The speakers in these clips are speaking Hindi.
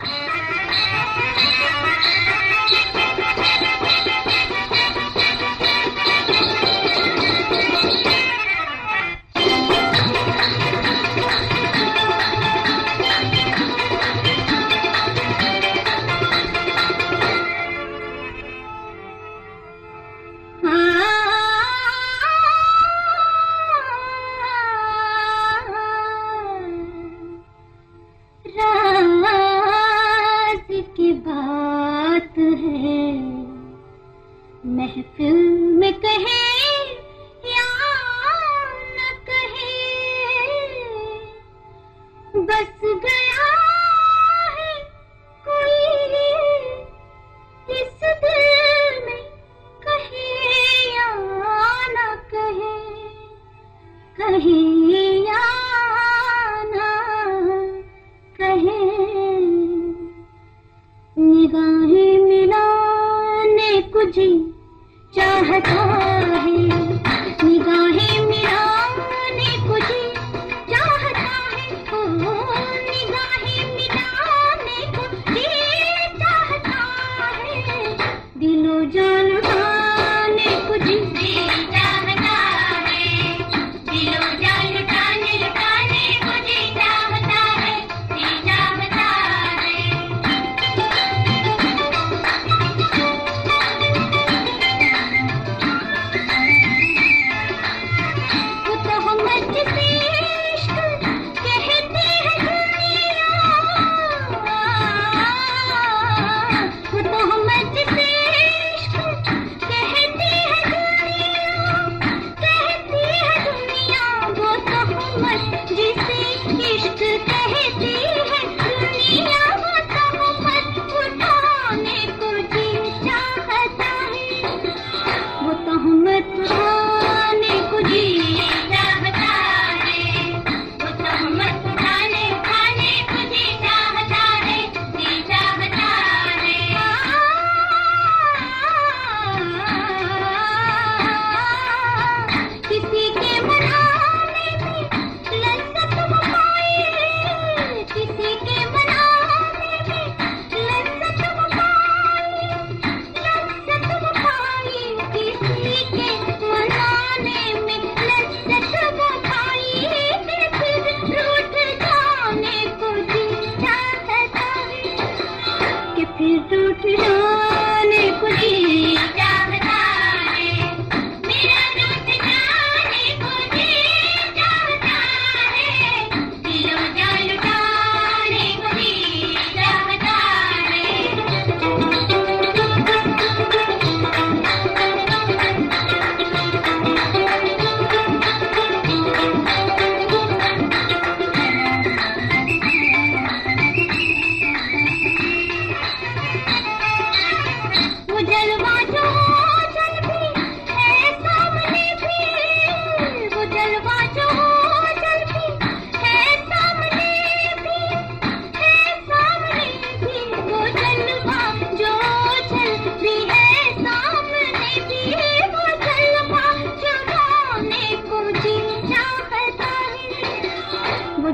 Thank you. महफिल में कहे या न कहे। बस गया है कोई इस दिल में कहे या न कहे। कहे या कुछ चाहता है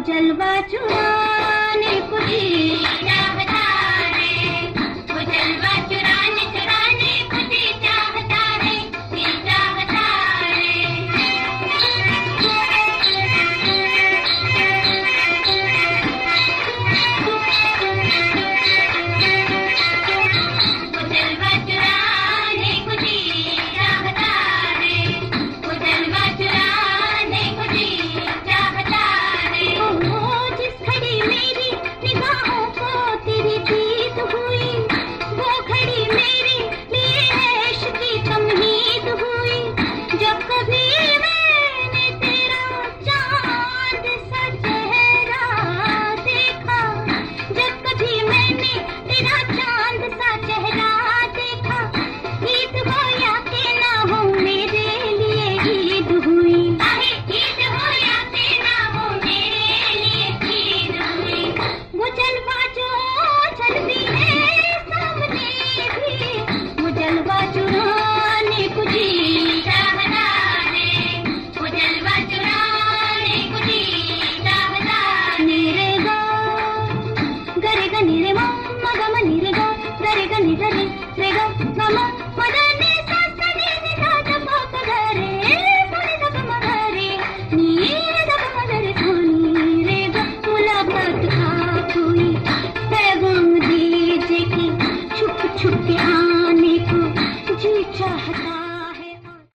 जलवा छुआने कुछ जी Ni la ni.